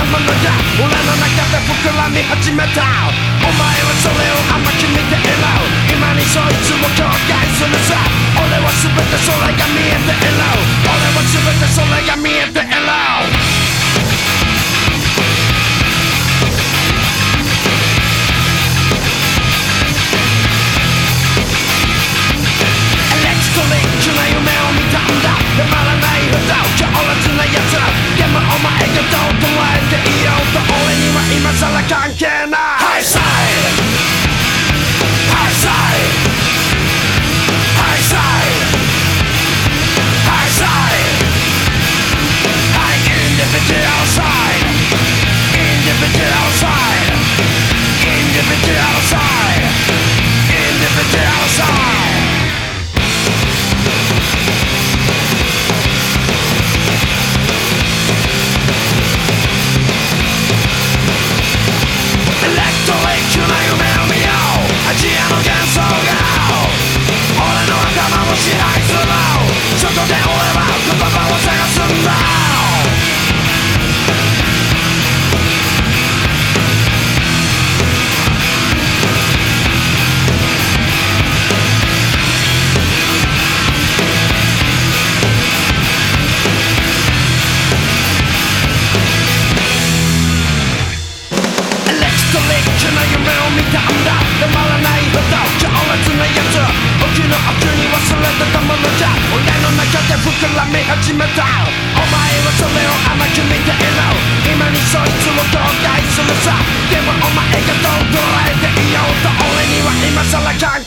たものじゃ俺の中で膨らみ始めたお前はそれを甘く見ていろ今にそいつを境界するさ俺は全てそれが見えていろ俺は全てそれが見えていろらめ始めた。お前はそれを甘く見ていろ。今にそいつを後悔するさ。でもお前がどう捉えていようと俺には今さら考